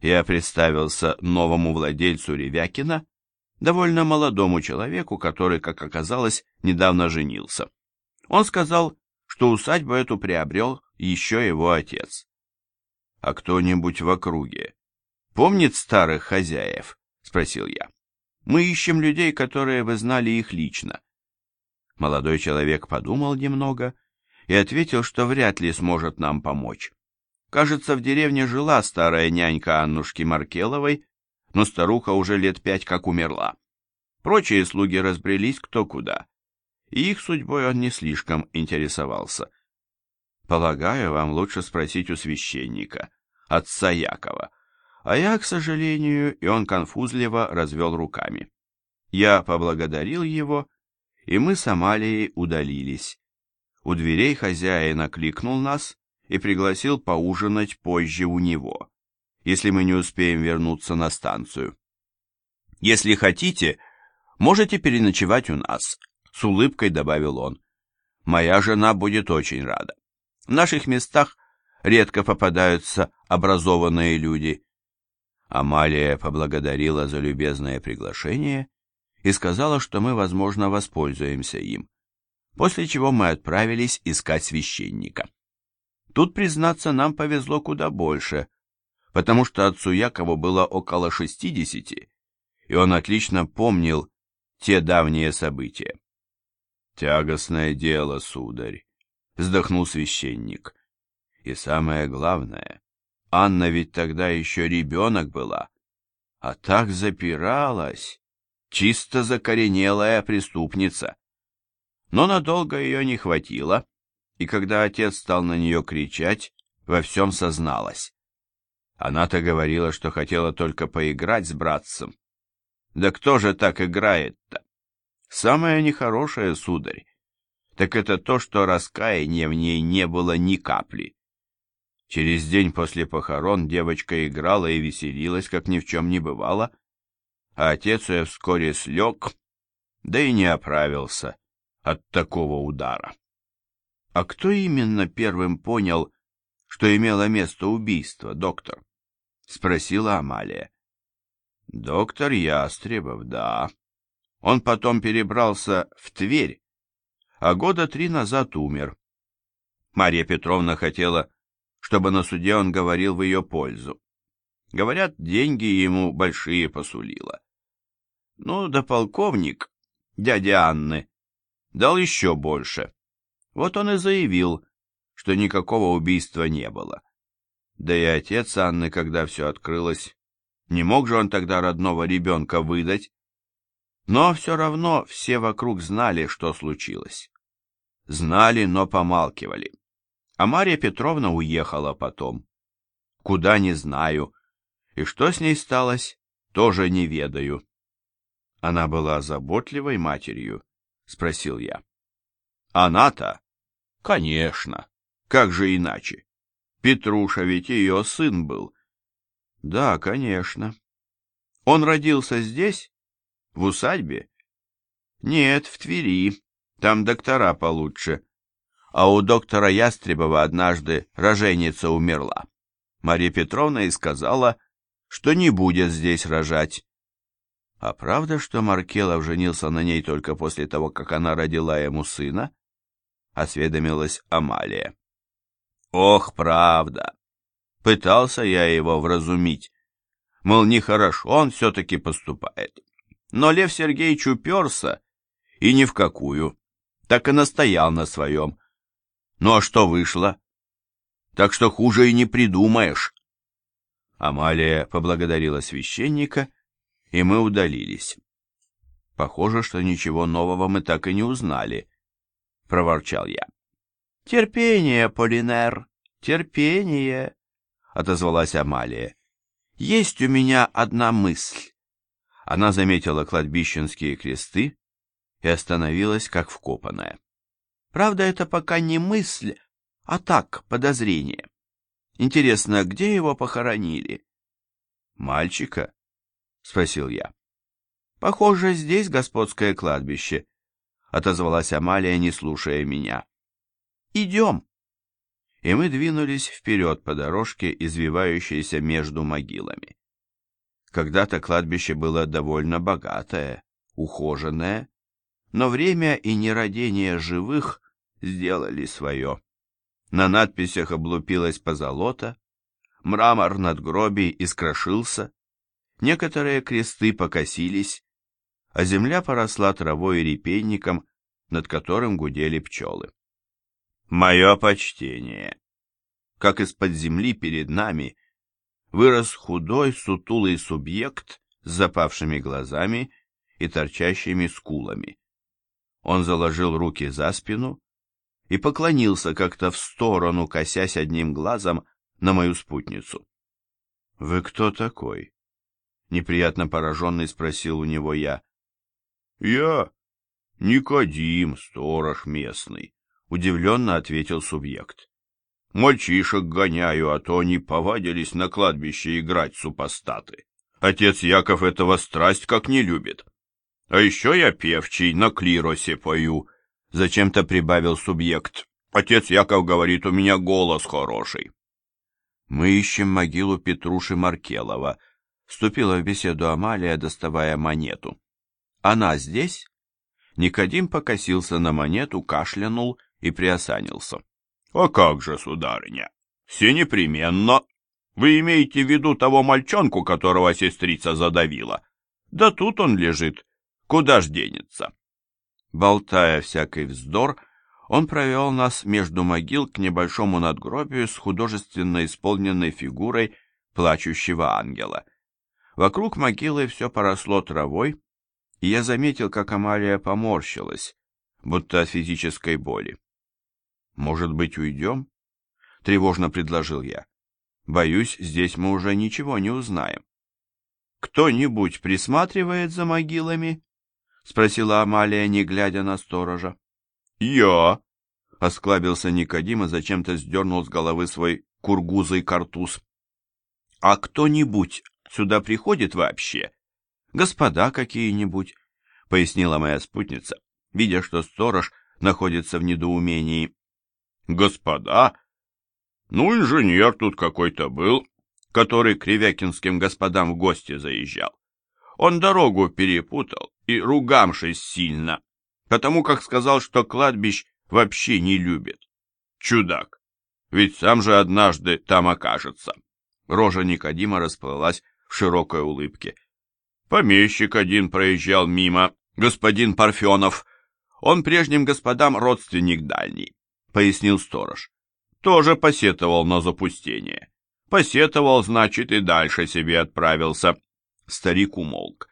Я представился новому владельцу Ревякина, довольно молодому человеку, который, как оказалось, недавно женился. Он сказал, что усадьбу эту приобрел еще его отец. — А кто-нибудь в округе помнит старых хозяев? — спросил я. — Мы ищем людей, которые вы знали их лично. Молодой человек подумал немного и ответил, что вряд ли сможет нам помочь. Кажется, в деревне жила старая нянька Аннушки Маркеловой, но старуха уже лет пять как умерла. Прочие слуги разбрелись кто куда, и их судьбой он не слишком интересовался. Полагаю, вам лучше спросить у священника, отца Якова. А я, к сожалению, и он конфузливо развел руками. Я поблагодарил его, и мы с Амалией удалились. У дверей хозяин окликнул нас и пригласил поужинать позже у него, если мы не успеем вернуться на станцию. Если хотите, можете переночевать у нас, с улыбкой добавил он. Моя жена будет очень рада. В наших местах редко попадаются образованные люди. Амалия поблагодарила за любезное приглашение и сказала, что мы, возможно, воспользуемся им, после чего мы отправились искать священника. Тут, признаться, нам повезло куда больше, потому что отцу Якову было около шестидесяти, и он отлично помнил те давние события. «Тягостное дело, сударь», — вздохнул священник. «И самое главное, Анна ведь тогда еще ребенок была, а так запиралась, чисто закоренелая преступница. Но надолго ее не хватило, и когда отец стал на нее кричать, во всем созналась. Она-то говорила, что хотела только поиграть с братцем. Да кто же так играет-то? Самое нехорошее, сударь, так это то, что раскаяния в ней не было ни капли. Через день после похорон девочка играла и веселилась, как ни в чем не бывало, а отец ее вскоре слег, да и не оправился от такого удара. А кто именно первым понял, что имело место убийство, доктор? Спросила Амалия. Доктор Ястребов, да. Он потом перебрался в Тверь, а года три назад умер. Марья Петровна хотела, чтобы на суде он говорил в ее пользу. Говорят, деньги ему большие посулила. Ну, да полковник, дядя Анны, дал еще больше. Вот он и заявил, что никакого убийства не было. Да и отец Анны, когда все открылось, не мог же он тогда родного ребенка выдать, но все равно все вокруг знали, что случилось. Знали, но помалкивали. А Марья Петровна уехала потом. Куда не знаю. И что с ней сталось, тоже не ведаю. Она была заботливой матерью, спросил я. Она-то? Конечно. Как же иначе? Петруша ведь ее сын был. Да, конечно. Он родился здесь? В усадьбе? Нет, в Твери. Там доктора получше. А у доктора Ястребова однажды роженица умерла. Марья Петровна и сказала, что не будет здесь рожать. А правда, что Маркелов женился на ней только после того, как она родила ему сына? Осведомилась Амалия. Ох, правда. Пытался я его вразумить. Мол, нехорошо он все-таки поступает. Но Лев Сергеевич уперся, и ни в какую. Так и настоял на своем. Ну а что вышло? Так что хуже и не придумаешь. Амалия поблагодарила священника, и мы удалились. Похоже, что ничего нового мы так и не узнали, — проворчал я. — Терпение, Полинер, терпение, — отозвалась Амалия. — Есть у меня одна мысль. Она заметила кладбищенские кресты и остановилась, как вкопанная. Правда, это пока не мысль, а так, подозрение. Интересно, где его похоронили? Мальчика? Спросил я. Похоже, здесь господское кладбище, отозвалась Амалия, не слушая меня. Идем. и мы двинулись вперед по дорожке, извивающейся между могилами. Когда-то кладбище было довольно богатое, ухоженное, но время и нерадение живых сделали свое. На надписях облупилась позолота, мрамор над гробей искрошился, некоторые кресты покосились, а земля поросла травой и репейником, над которым гудели пчелы. Мое почтение! Как из-под земли перед нами вырос худой, сутулый субъект с запавшими глазами и торчащими скулами. Он заложил руки за спину и поклонился как-то в сторону, косясь одним глазом на мою спутницу. — Вы кто такой? — неприятно пораженный спросил у него я. — Я Никодим, сторож местный, — удивленно ответил субъект. — Мальчишек гоняю, а то они повадились на кладбище играть супостаты. Отец Яков этого страсть как не любит. А еще я певчий, на клиросе пою. Зачем-то прибавил субъект. Отец Яков говорит, у меня голос хороший. Мы ищем могилу Петруши Маркелова. Вступила в беседу Амалия, доставая монету. Она здесь? Никодим покосился на монету, кашлянул и приосанился. — А как же, сударыня? Все непременно. Вы имеете в виду того мальчонку, которого сестрица задавила? Да тут он лежит, Куда ж денется? Болтая всякий вздор, он провел нас между могил к небольшому надгробию с художественно исполненной фигурой плачущего ангела. Вокруг могилы все поросло травой, и я заметил, как Амалия поморщилась, будто от физической боли. «Может быть, уйдем?» — тревожно предложил я. «Боюсь, здесь мы уже ничего не узнаем». «Кто-нибудь присматривает за могилами?» — спросила Амалия, не глядя на сторожа. «Я!» — осклабился Никодим и зачем-то сдернул с головы свой кургузый картуз. «А кто-нибудь сюда приходит вообще? Господа какие-нибудь?» — пояснила моя спутница, видя, что сторож находится в недоумении. «Господа? Ну, инженер тут какой-то был, который к Ревякинским господам в гости заезжал. Он дорогу перепутал и ругамшись сильно, потому как сказал, что кладбищ вообще не любит. Чудак, ведь сам же однажды там окажется. Рожа Никодима расплылась в широкой улыбке. Помещик один проезжал мимо, господин Парфенов. Он прежним господам родственник дальний, пояснил сторож. Тоже посетовал на запустение. Посетовал, значит, и дальше себе отправился. Старик умолк.